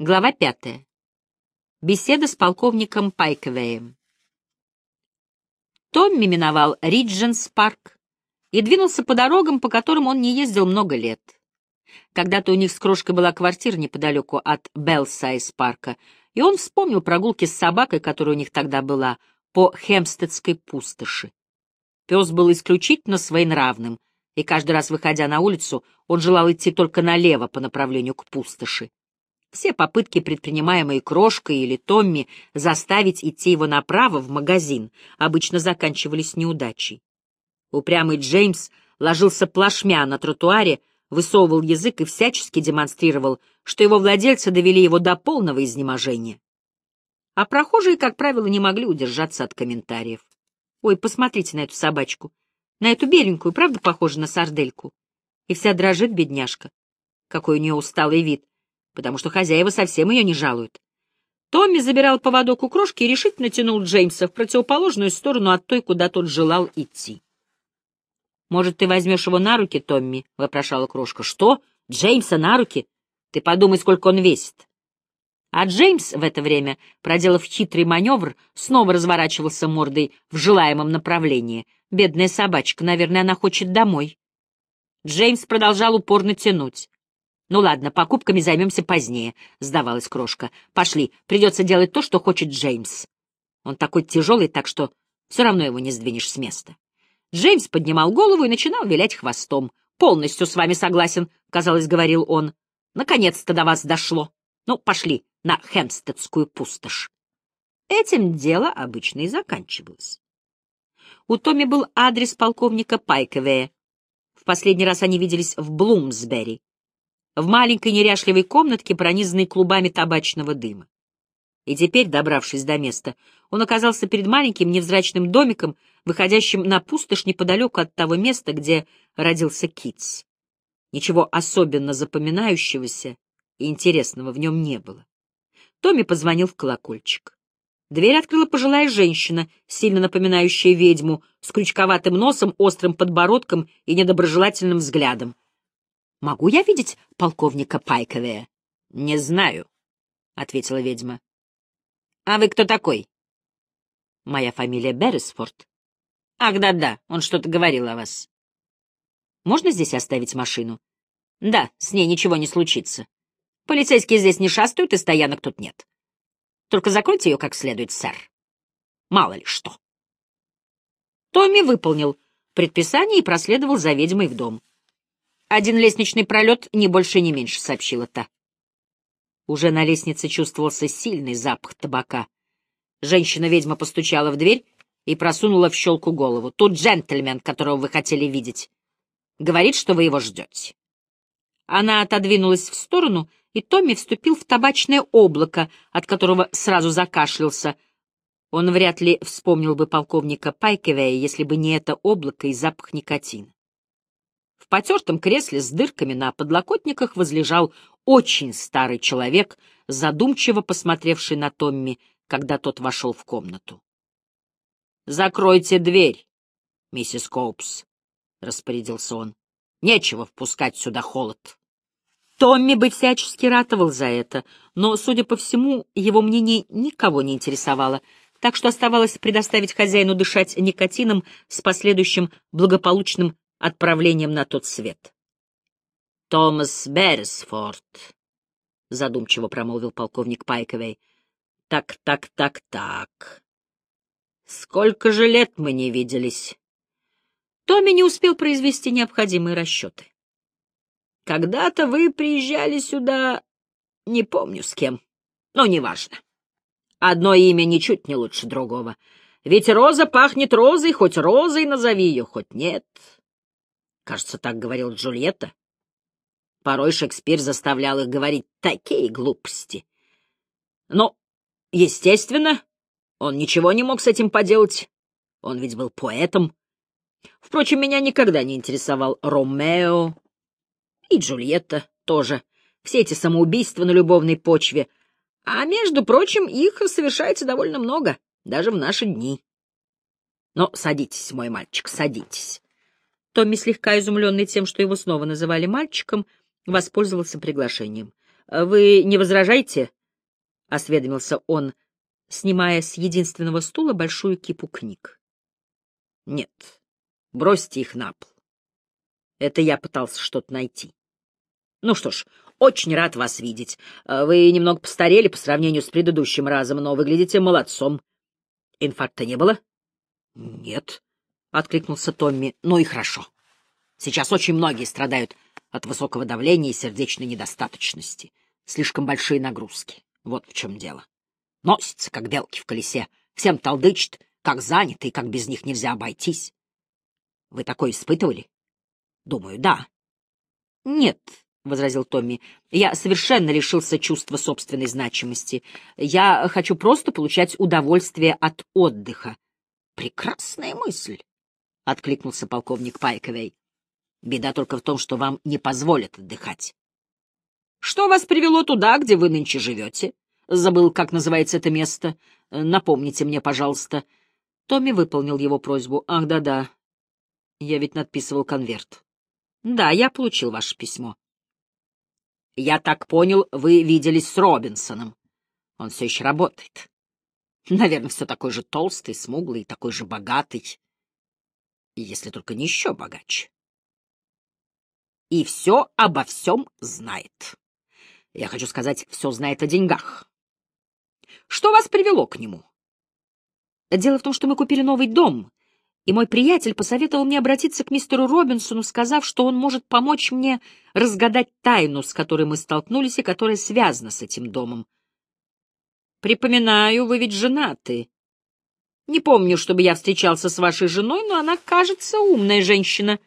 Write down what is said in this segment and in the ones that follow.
Глава пятая. Беседа с полковником Пайквеем. Томми миновал Ридженс парк и двинулся по дорогам, по которым он не ездил много лет. Когда-то у них с крошкой была квартира неподалеку от Белсайз парка, и он вспомнил прогулки с собакой, которая у них тогда была, по Хемстедской пустоши. Пес был исключительно своенравным, и каждый раз, выходя на улицу, он желал идти только налево по направлению к пустоши. Все попытки, предпринимаемые Крошкой или Томми, заставить идти его направо в магазин, обычно заканчивались неудачей. Упрямый Джеймс ложился плашмя на тротуаре, высовывал язык и всячески демонстрировал, что его владельцы довели его до полного изнеможения. А прохожие, как правило, не могли удержаться от комментариев. «Ой, посмотрите на эту собачку, на эту беленькую, правда похожа на сардельку?» И вся дрожит бедняжка. Какой у нее усталый вид потому что хозяева совсем ее не жалуют. Томми забирал поводок у крошки и решительно тянул Джеймса в противоположную сторону от той, куда тот желал идти. «Может, ты возьмешь его на руки, Томми?» — вопрошала крошка. «Что? Джеймса на руки? Ты подумай, сколько он весит». А Джеймс в это время, проделав хитрый маневр, снова разворачивался мордой в желаемом направлении. Бедная собачка, наверное, она хочет домой. Джеймс продолжал упорно тянуть. «Ну ладно, покупками займемся позднее», — сдавалась крошка. «Пошли, придется делать то, что хочет Джеймс. Он такой тяжелый, так что все равно его не сдвинешь с места». Джеймс поднимал голову и начинал вилять хвостом. «Полностью с вами согласен», — казалось, говорил он. «Наконец-то до вас дошло. Ну, пошли на Хемстедскую пустошь». Этим дело обычно и заканчивалось. У Томми был адрес полковника Пайковея. В последний раз они виделись в Блумсбери в маленькой неряшливой комнатке, пронизанной клубами табачного дыма. И теперь, добравшись до места, он оказался перед маленьким невзрачным домиком, выходящим на пустошь неподалеку от того места, где родился Китс. Ничего особенно запоминающегося и интересного в нем не было. Томми позвонил в колокольчик. Дверь открыла пожилая женщина, сильно напоминающая ведьму, с крючковатым носом, острым подбородком и недоброжелательным взглядом. Могу я видеть полковника Пайковея? — Не знаю, — ответила ведьма. — А вы кто такой? — Моя фамилия Берресфорд. — Ах, да-да, он что-то говорил о вас. — Можно здесь оставить машину? — Да, с ней ничего не случится. Полицейские здесь не шастают, и стоянок тут нет. Только закройте ее как следует, сэр. Мало ли что. Томми выполнил предписание и проследовал за ведьмой в дом. «Один лестничный пролет, ни больше, ни меньше», — сообщила та. Уже на лестнице чувствовался сильный запах табака. Женщина-ведьма постучала в дверь и просунула в щелку голову. «Тут джентльмен, которого вы хотели видеть. Говорит, что вы его ждете». Она отодвинулась в сторону, и Томми вступил в табачное облако, от которого сразу закашлялся. Он вряд ли вспомнил бы полковника Пайкевея, если бы не это облако и запах никотина. Потертом кресле с дырками на подлокотниках возлежал очень старый человек, задумчиво посмотревший на Томми, когда тот вошел в комнату. «Закройте дверь, миссис Коупс», — распорядился он. «Нечего впускать сюда холод». Томми бы всячески ратовал за это, но, судя по всему, его мнение никого не интересовало, так что оставалось предоставить хозяину дышать никотином с последующим благополучным отправлением на тот свет. «Томас Беррисфорд», — задумчиво промолвил полковник Пайковей. «Так, так, так, так. Сколько же лет мы не виделись?» Томми не успел произвести необходимые расчеты. «Когда-то вы приезжали сюда, не помню с кем, но неважно. Одно имя ничуть не лучше другого. Ведь роза пахнет розой, хоть розой назови ее, хоть нет. Кажется, так говорил Джульетта. Порой Шекспир заставлял их говорить такие глупости. Но, естественно, он ничего не мог с этим поделать. Он ведь был поэтом. Впрочем, меня никогда не интересовал Ромео и Джульетта тоже. Все эти самоубийства на любовной почве. А, между прочим, их совершается довольно много, даже в наши дни. Но садитесь, мой мальчик, садитесь. Томми, слегка изумленный тем, что его снова называли мальчиком, воспользовался приглашением. Вы не возражаете? — осведомился он, снимая с единственного стула большую кипу книг. — Нет, бросьте их на пол. Это я пытался что-то найти. Ну что ж, очень рад вас видеть. Вы немного постарели по сравнению с предыдущим разом, но выглядите молодцом. Инфаркта не было? — Нет, — откликнулся Томми. — Ну и хорошо. Сейчас очень многие страдают от высокого давления и сердечной недостаточности. Слишком большие нагрузки. Вот в чем дело. Носится, как белки в колесе. Всем толдычит, как заняты и как без них нельзя обойтись. Вы такое испытывали? Думаю, да. Нет, — возразил Томми, — я совершенно лишился чувства собственной значимости. Я хочу просто получать удовольствие от отдыха. — Прекрасная мысль, — откликнулся полковник Пайковей. — Беда только в том, что вам не позволят отдыхать. — Что вас привело туда, где вы нынче живете? Забыл, как называется это место. Напомните мне, пожалуйста. Томми выполнил его просьбу. — Ах, да-да. Я ведь надписывал конверт. — Да, я получил ваше письмо. Я так понял, вы виделись с Робинсоном. Он все еще работает. Наверное, все такой же толстый, смуглый, такой же богатый. Если только не еще богаче. И все обо всем знает. Я хочу сказать, все знает о деньгах. Что вас привело к нему? Дело в том, что мы купили новый дом — и мой приятель посоветовал мне обратиться к мистеру Робинсону, сказав, что он может помочь мне разгадать тайну, с которой мы столкнулись и которая связана с этим домом. Припоминаю, вы ведь женаты. Не помню, чтобы я встречался с вашей женой, но она, кажется, умная женщина,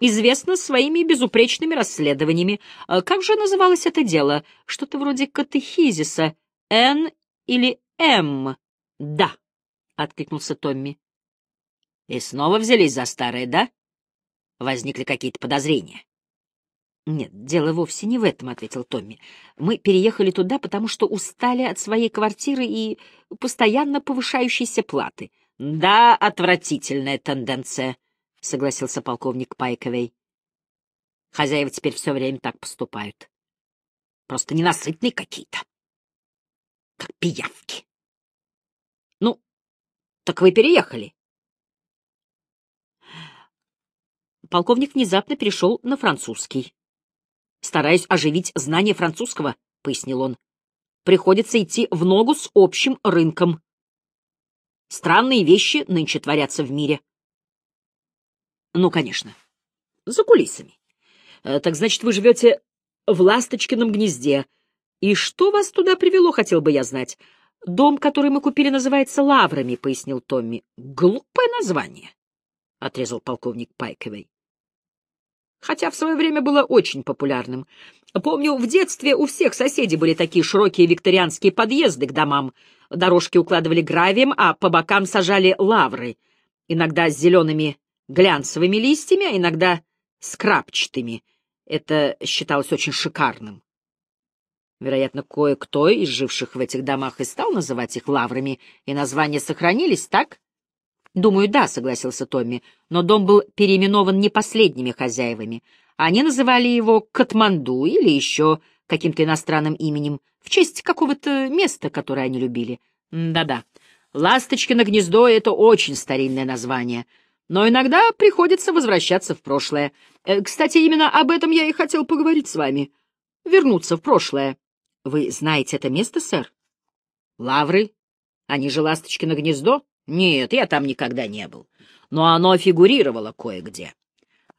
известна своими безупречными расследованиями. А как же называлось это дело? Что-то вроде катехизиса. Н или М? Да, — откликнулся Томми. И снова взялись за старое, да? Возникли какие-то подозрения. «Нет, дело вовсе не в этом», — ответил Томми. «Мы переехали туда, потому что устали от своей квартиры и постоянно повышающейся платы». «Да, отвратительная тенденция», — согласился полковник Пайковей. «Хозяева теперь все время так поступают. Просто ненасытные какие-то. Как пиявки». «Ну, так вы переехали?» полковник внезапно перешел на французский. «Стараюсь оживить знание французского», — пояснил он. «Приходится идти в ногу с общим рынком. Странные вещи нынче творятся в мире». «Ну, конечно. За кулисами. Э, так значит, вы живете в Ласточкином гнезде. И что вас туда привело, хотел бы я знать?» «Дом, который мы купили, называется Лаврами», — пояснил Томми. «Глупое название», — отрезал полковник Пайковой хотя в свое время было очень популярным. Помню, в детстве у всех соседей были такие широкие викторианские подъезды к домам. Дорожки укладывали гравием, а по бокам сажали лавры, иногда с зелеными глянцевыми листьями, а иногда с крапчатыми. Это считалось очень шикарным. Вероятно, кое-кто из живших в этих домах и стал называть их лаврами, и названия сохранились, так? «Думаю, да», — согласился Томми, но дом был переименован не последними хозяевами. Они называли его Катманду или еще каким-то иностранным именем, в честь какого-то места, которое они любили. Да-да, «Ласточкино гнездо» — это очень старинное название, но иногда приходится возвращаться в прошлое. Э, кстати, именно об этом я и хотел поговорить с вами. Вернуться в прошлое. Вы знаете это место, сэр? Лавры? Они же «Ласточкино гнездо»? Нет, я там никогда не был. Но оно фигурировало кое-где.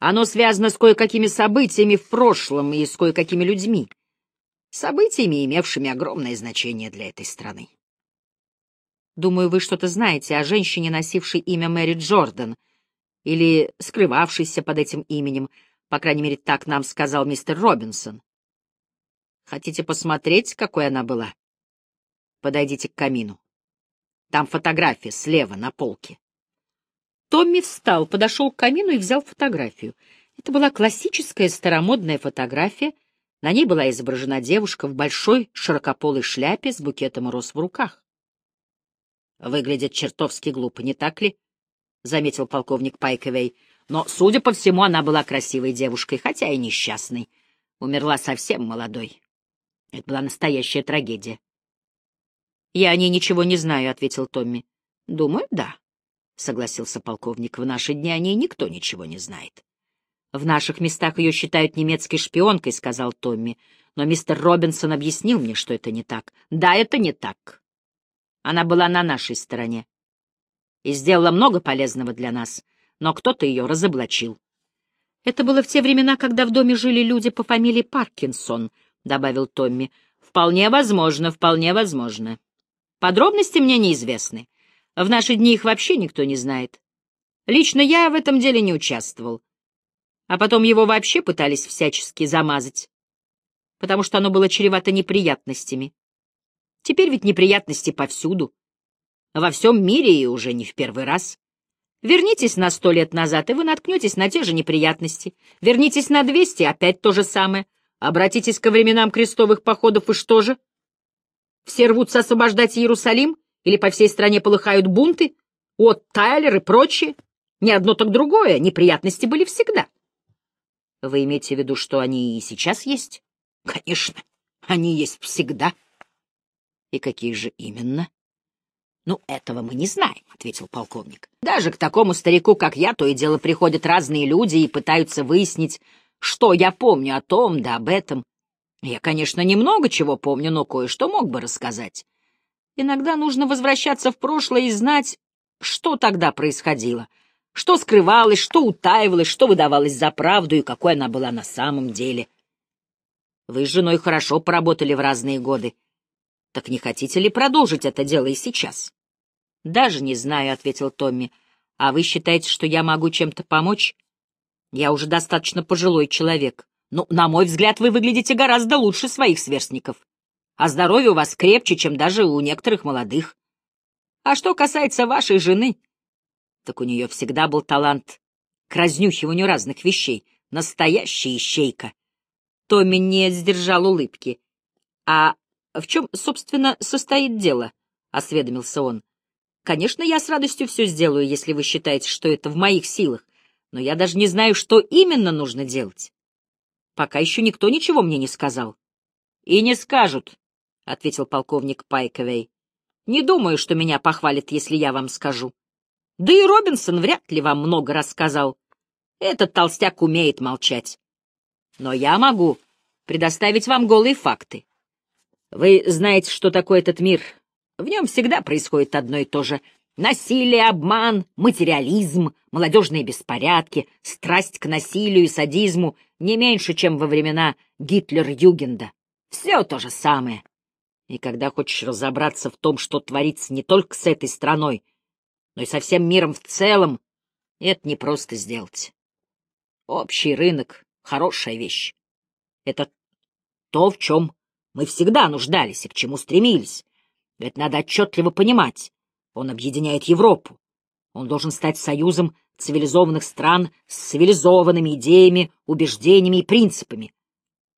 Оно связано с кое-какими событиями в прошлом и с кое-какими людьми. Событиями, имевшими огромное значение для этой страны. Думаю, вы что-то знаете о женщине, носившей имя Мэри Джордан, или скрывавшейся под этим именем, по крайней мере, так нам сказал мистер Робинсон. Хотите посмотреть, какой она была? Подойдите к камину. Там фотография слева на полке. Томми встал, подошел к камину и взял фотографию. Это была классическая старомодная фотография. На ней была изображена девушка в большой широкополой шляпе с букетом роз в руках. «Выглядит чертовски глупо, не так ли?» — заметил полковник Пайковей. «Но, судя по всему, она была красивой девушкой, хотя и несчастной. Умерла совсем молодой. Это была настоящая трагедия. «Я о ней ничего не знаю», — ответил Томми. «Думаю, да», — согласился полковник. «В наши дни о ней никто ничего не знает». «В наших местах ее считают немецкой шпионкой», — сказал Томми. «Но мистер Робинсон объяснил мне, что это не так». «Да, это не так. Она была на нашей стороне и сделала много полезного для нас, но кто-то ее разоблачил». «Это было в те времена, когда в доме жили люди по фамилии Паркинсон», — добавил Томми. «Вполне возможно, вполне возможно. Подробности мне неизвестны. В наши дни их вообще никто не знает. Лично я в этом деле не участвовал. А потом его вообще пытались всячески замазать, потому что оно было чревато неприятностями. Теперь ведь неприятности повсюду. Во всем мире и уже не в первый раз. Вернитесь на сто лет назад, и вы наткнетесь на те же неприятности. Вернитесь на двести, опять то же самое. Обратитесь ко временам крестовых походов, и что же? Все рвутся освобождать Иерусалим? Или по всей стране полыхают бунты? от Тайлер и прочие? Ни одно, так другое. Неприятности были всегда. Вы имеете в виду, что они и сейчас есть? Конечно, они есть всегда. И какие же именно? Ну, этого мы не знаем, — ответил полковник. Даже к такому старику, как я, то и дело приходят разные люди и пытаются выяснить, что я помню о том да об этом. Я, конечно, немного чего помню, но кое-что мог бы рассказать. Иногда нужно возвращаться в прошлое и знать, что тогда происходило, что скрывалось, что утаивалось, что выдавалось за правду и какой она была на самом деле. Вы с женой хорошо поработали в разные годы. Так не хотите ли продолжить это дело и сейчас? — Даже не знаю, — ответил Томми. — А вы считаете, что я могу чем-то помочь? Я уже достаточно пожилой человек. Ну, на мой взгляд, вы выглядите гораздо лучше своих сверстников. А здоровье у вас крепче, чем даже у некоторых молодых. А что касается вашей жены, так у нее всегда был талант к разнюхиванию разных вещей. Настоящая ищейка. Томми не сдержал улыбки. «А в чем, собственно, состоит дело?» — осведомился он. «Конечно, я с радостью все сделаю, если вы считаете, что это в моих силах, но я даже не знаю, что именно нужно делать. Пока еще никто ничего мне не сказал. — И не скажут, — ответил полковник Пайковей. — Не думаю, что меня похвалят, если я вам скажу. Да и Робинсон вряд ли вам много рассказал. Этот толстяк умеет молчать. Но я могу предоставить вам голые факты. Вы знаете, что такое этот мир. В нем всегда происходит одно и то же — Насилие, обман, материализм, молодежные беспорядки, страсть к насилию и садизму не меньше, чем во времена Гитлер-Югенда. Все то же самое. И когда хочешь разобраться в том, что творится не только с этой страной, но и со всем миром в целом, это не просто сделать. Общий рынок — хорошая вещь. Это то, в чем мы всегда нуждались и к чему стремились. Это надо отчетливо понимать. Он объединяет Европу. Он должен стать союзом цивилизованных стран с цивилизованными идеями, убеждениями и принципами.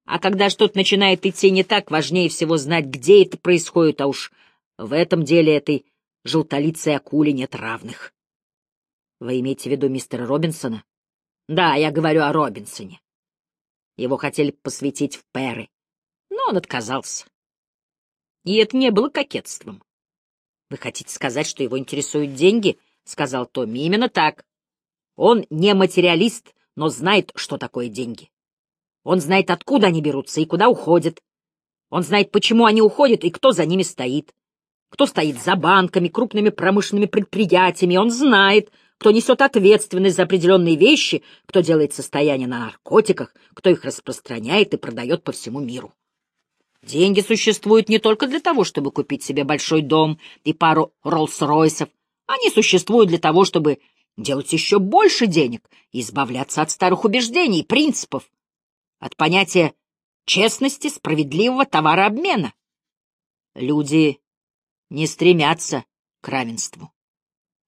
А когда что-то начинает идти не так, важнее всего знать, где это происходит, а уж в этом деле этой желтолицей акуле нет равных. Вы имеете в виду мистера Робинсона? Да, я говорю о Робинсоне. Его хотели посвятить в Перы, но он отказался. И это не было кокетством. «Вы хотите сказать, что его интересуют деньги?» — сказал Томми. «Именно так. Он не материалист, но знает, что такое деньги. Он знает, откуда они берутся и куда уходят. Он знает, почему они уходят и кто за ними стоит. Кто стоит за банками, крупными промышленными предприятиями. Он знает, кто несет ответственность за определенные вещи, кто делает состояние на наркотиках, кто их распространяет и продает по всему миру. Деньги существуют не только для того, чтобы купить себе большой дом и пару Роллс-Ройсов. Они существуют для того, чтобы делать еще больше денег и избавляться от старых убеждений и принципов, от понятия честности, справедливого товарообмена. Люди не стремятся к равенству.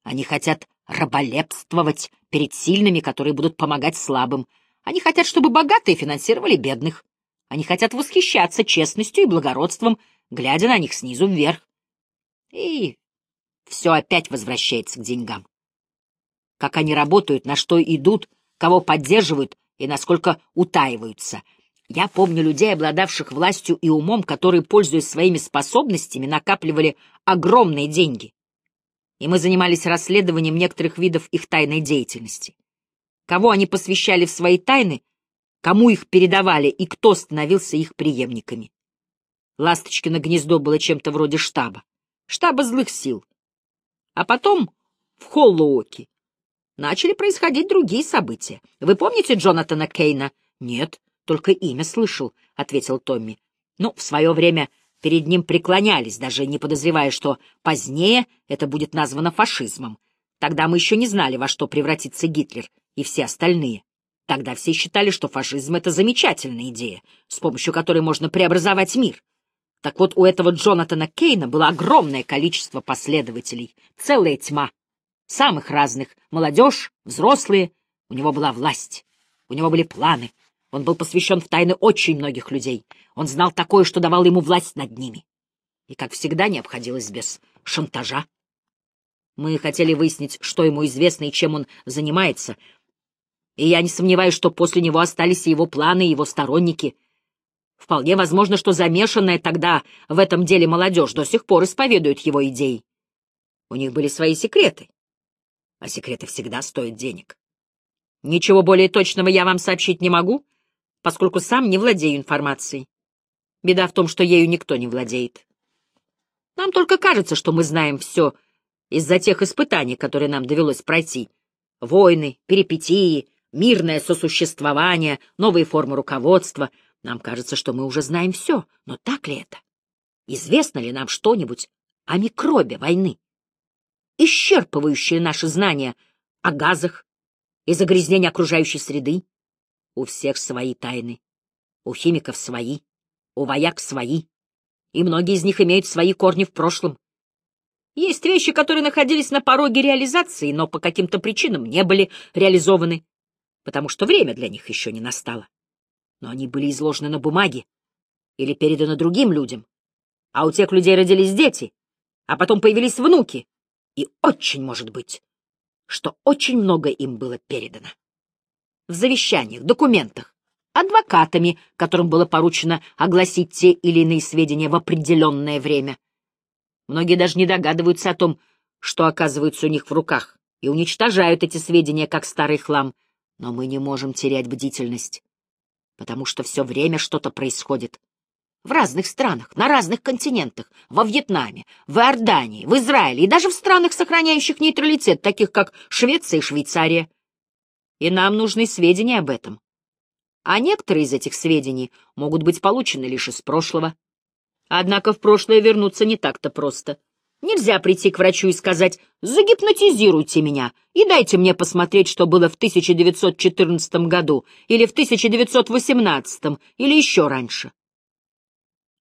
Они хотят раболепствовать перед сильными, которые будут помогать слабым. Они хотят, чтобы богатые финансировали бедных. Они хотят восхищаться честностью и благородством, глядя на них снизу вверх. И все опять возвращается к деньгам. Как они работают, на что идут, кого поддерживают и насколько утаиваются. Я помню людей, обладавших властью и умом, которые, пользуясь своими способностями, накапливали огромные деньги. И мы занимались расследованием некоторых видов их тайной деятельности. Кого они посвящали в свои тайны, кому их передавали и кто становился их преемниками. Ласточкино гнездо было чем-то вроде штаба, штаба злых сил. А потом в Холлооке начали происходить другие события. Вы помните Джонатана Кейна? Нет, только имя слышал, — ответил Томми. Ну, в свое время перед ним преклонялись, даже не подозревая, что позднее это будет названо фашизмом. Тогда мы еще не знали, во что превратится Гитлер и все остальные. Тогда все считали, что фашизм — это замечательная идея, с помощью которой можно преобразовать мир. Так вот, у этого Джонатана Кейна было огромное количество последователей, целая тьма. Самых разных — молодежь, взрослые. У него была власть, у него были планы, он был посвящен в тайны очень многих людей. Он знал такое, что давал ему власть над ними. И, как всегда, не обходилось без шантажа. Мы хотели выяснить, что ему известно и чем он занимается. И я не сомневаюсь, что после него остались и его планы, и его сторонники. Вполне возможно, что замешанная тогда в этом деле молодежь до сих пор исповедует его идеи. У них были свои секреты. А секреты всегда стоят денег. Ничего более точного я вам сообщить не могу, поскольку сам не владею информацией. Беда в том, что ею никто не владеет. Нам только кажется, что мы знаем все из-за тех испытаний, которые нам довелось пройти. Войны, перипетии, мирное сосуществование, новые формы руководства. Нам кажется, что мы уже знаем все, но так ли это? Известно ли нам что-нибудь о микробе войны? Исчерпывающее наши знания о газах и загрязнении окружающей среды, у всех свои тайны. У химиков свои, у вояк свои. И многие из них имеют свои корни в прошлом. Есть вещи, которые находились на пороге реализации, но по каким-то причинам не были реализованы, потому что время для них еще не настало. Но они были изложены на бумаге или переданы другим людям. А у тех людей родились дети, а потом появились внуки. И очень может быть, что очень много им было передано в завещаниях, документах, адвокатами, которым было поручено огласить те или иные сведения в определенное время. Многие даже не догадываются о том, что оказывается у них в руках, и уничтожают эти сведения как старый хлам. Но мы не можем терять бдительность, потому что все время что-то происходит. В разных странах, на разных континентах, во Вьетнаме, в Иордании, в Израиле и даже в странах, сохраняющих нейтралитет, таких как Швеция и Швейцария и нам нужны сведения об этом. А некоторые из этих сведений могут быть получены лишь из прошлого. Однако в прошлое вернуться не так-то просто. Нельзя прийти к врачу и сказать «загипнотизируйте меня и дайте мне посмотреть, что было в 1914 году или в 1918 или еще раньше».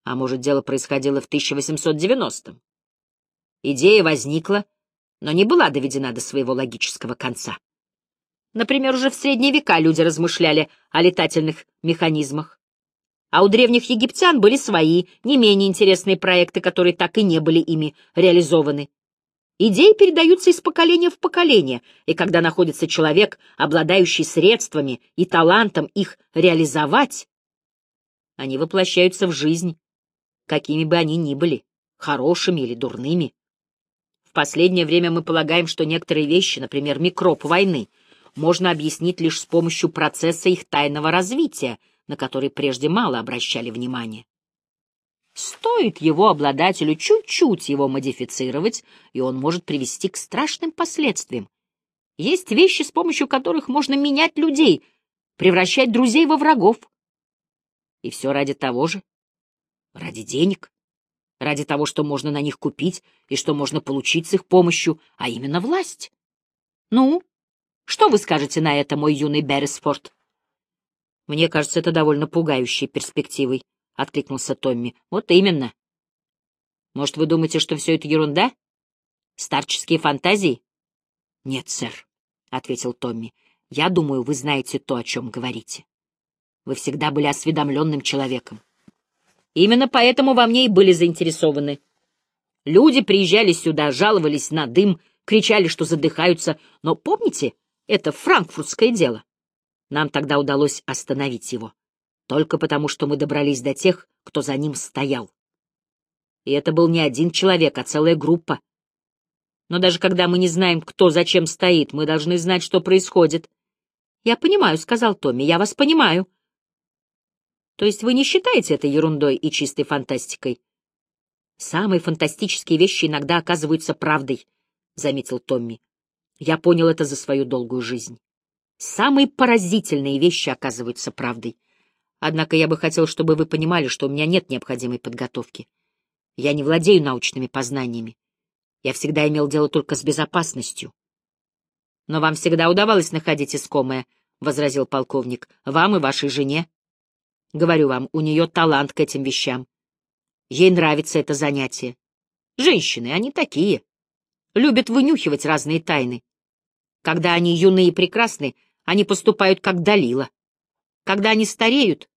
А может, дело происходило в 1890-м? Идея возникла, но не была доведена до своего логического конца. Например, уже в средние века люди размышляли о летательных механизмах. А у древних египтян были свои, не менее интересные проекты, которые так и не были ими реализованы. Идеи передаются из поколения в поколение, и когда находится человек, обладающий средствами и талантом их реализовать, они воплощаются в жизнь, какими бы они ни были, хорошими или дурными. В последнее время мы полагаем, что некоторые вещи, например, микроб войны — можно объяснить лишь с помощью процесса их тайного развития, на который прежде мало обращали внимание. Стоит его обладателю чуть-чуть его модифицировать, и он может привести к страшным последствиям. Есть вещи, с помощью которых можно менять людей, превращать друзей во врагов. И все ради того же, ради денег, ради того, что можно на них купить и что можно получить с их помощью, а именно власть. Ну, что вы скажете на это, мой юный Беррисфорд? — Мне кажется, это довольно пугающей перспективой, — откликнулся Томми. — Вот именно. Может, вы думаете, что все это ерунда? Старческие фантазии? — Нет, сэр, — ответил Томми. — Я думаю, вы знаете то, о чем говорите. Вы всегда были осведомленным человеком. Именно поэтому во мне и были заинтересованы. Люди приезжали сюда, жаловались на дым, кричали, что задыхаются, но помните, это франкфуртское дело. Нам тогда удалось остановить его. только потому, что мы добрались до тех, кто за ним стоял. И это был не один человек, а целая группа. Но даже когда мы не знаем, кто зачем стоит, мы должны знать, что происходит. «Я понимаю», — сказал Томми, — «я вас понимаю». «То есть вы не считаете это ерундой и чистой фантастикой?» «Самые фантастические вещи иногда оказываются правдой», — заметил Томми. «Я понял это за свою долгую жизнь. Самые поразительные вещи оказываются правдой. Однако я бы хотел, чтобы вы понимали, что у меня нет необходимой подготовки. Я не владею научными познаниями. Я всегда имел дело только с безопасностью. Но вам всегда удавалось находить искомое, — возразил полковник, — вам и вашей жене. Говорю вам, у нее талант к этим вещам. Ей нравится это занятие. Женщины, они такие. Любят вынюхивать разные тайны. Когда они юны и прекрасны, они поступают как Далила. Когда они стареют...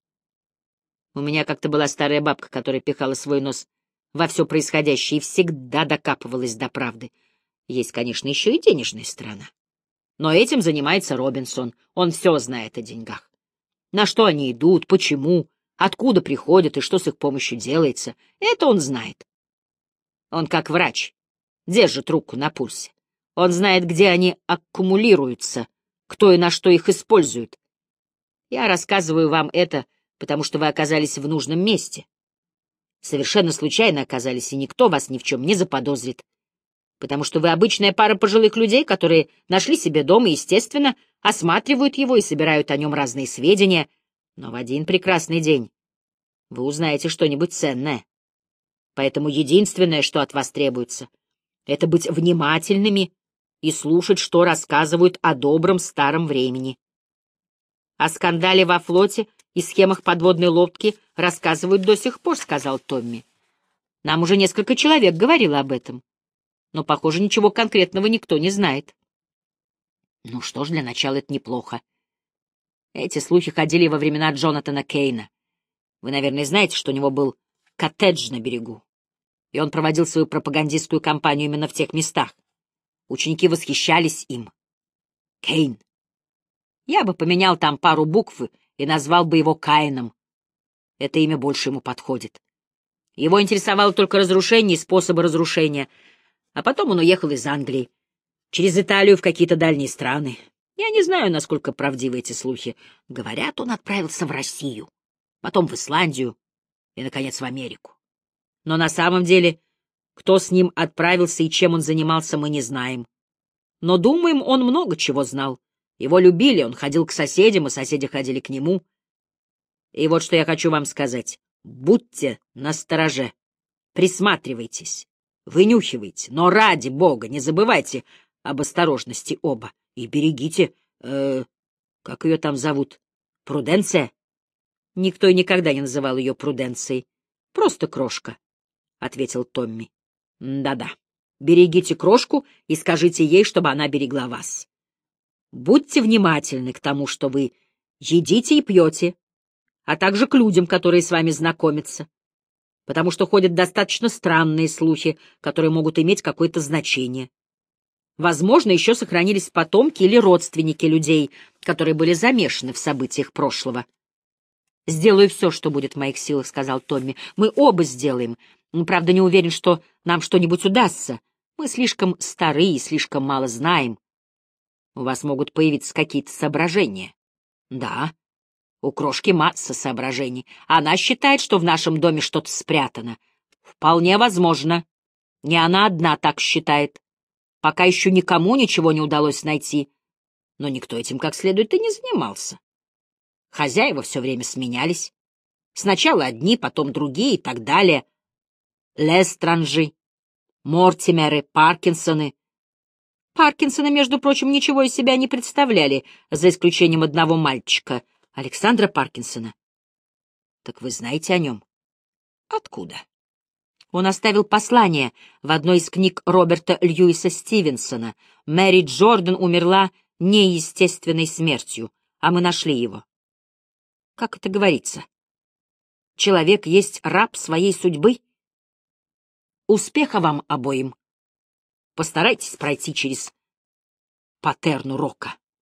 У меня как-то была старая бабка, которая пихала свой нос во все происходящее и всегда докапывалась до правды. Есть, конечно, еще и денежная сторона. Но этим занимается Робинсон. Он все знает о деньгах. На что они идут, почему, откуда приходят и что с их помощью делается, это он знает. Он как врач, держит руку на пульсе. Он знает, где они аккумулируются, кто и на что их использует. Я рассказываю вам это, потому что вы оказались в нужном месте. Совершенно случайно оказались, и никто вас ни в чем не заподозрит. Потому что вы обычная пара пожилых людей, которые нашли себе дом и, естественно, осматривают его и собирают о нем разные сведения, но в один прекрасный день вы узнаете что-нибудь ценное. Поэтому единственное, что от вас требуется, это быть внимательными и слушать, что рассказывают о добром старом времени. О скандале во флоте и схемах подводной лодки рассказывают до сих пор, — сказал Томми. Нам уже несколько человек говорило об этом. Но, похоже, ничего конкретного никто не знает. Ну что ж, для начала это неплохо. Эти слухи ходили во времена Джонатана Кейна. Вы, наверное, знаете, что у него был коттедж на берегу. И он проводил свою пропагандистскую кампанию именно в тех местах. Ученики восхищались им. Кейн. Я бы поменял там пару букв и назвал бы его Каином. Это имя больше ему подходит. Его интересовало только разрушение и способы разрушения, а потом он уехал из Англии, через Италию в какие-то дальние страны. Я не знаю, насколько правдивы эти слухи. Говорят, он отправился в Россию, потом в Исландию и, наконец, в Америку. Но на самом деле, кто с ним отправился и чем он занимался, мы не знаем. Но, думаем, он много чего знал. Его любили, он ходил к соседям, и соседи ходили к нему. И вот что я хочу вам сказать. Будьте настороже, присматривайтесь, вынюхивайте, но ради бога не забывайте об осторожности оба и берегите, э, как ее там зовут, Пруденция? Никто и никогда не называл ее Пруденцией, просто крошка, — ответил Томми. Да-да, берегите крошку и скажите ей, чтобы она берегла вас. Будьте внимательны к тому, что вы едите и пьете, а также к людям, которые с вами знакомятся, потому что ходят достаточно странные слухи, которые могут иметь какое-то значение. Возможно, еще сохранились потомки или родственники людей, которые были замешаны в событиях прошлого. «Сделаю все, что будет в моих силах», — сказал Томми. «Мы оба сделаем. Правда, не уверен, что нам что-нибудь удастся. Мы слишком стары и слишком мало знаем. У вас могут появиться какие-то соображения. Да, у крошки масса соображений. Она считает, что в нашем доме что-то спрятано. Вполне возможно. Не она одна так считает. Пока еще никому ничего не удалось найти. Но никто этим как следует и не занимался. Хозяева все время сменялись. Сначала одни, потом другие и так далее. Лестранжи, Мортимеры, Паркинсоны, Паркинсона, между прочим, ничего из себя не представляли, за исключением одного мальчика, Александра Паркинсона. Так вы знаете о нем? Откуда? Он оставил послание в одной из книг Роберта Льюиса Стивенсона. Мэри Джордан умерла неестественной смертью, а мы нашли его. Как это говорится? Человек есть раб своей судьбы? Успеха вам обоим! Постарайтесь пройти через патерну рока.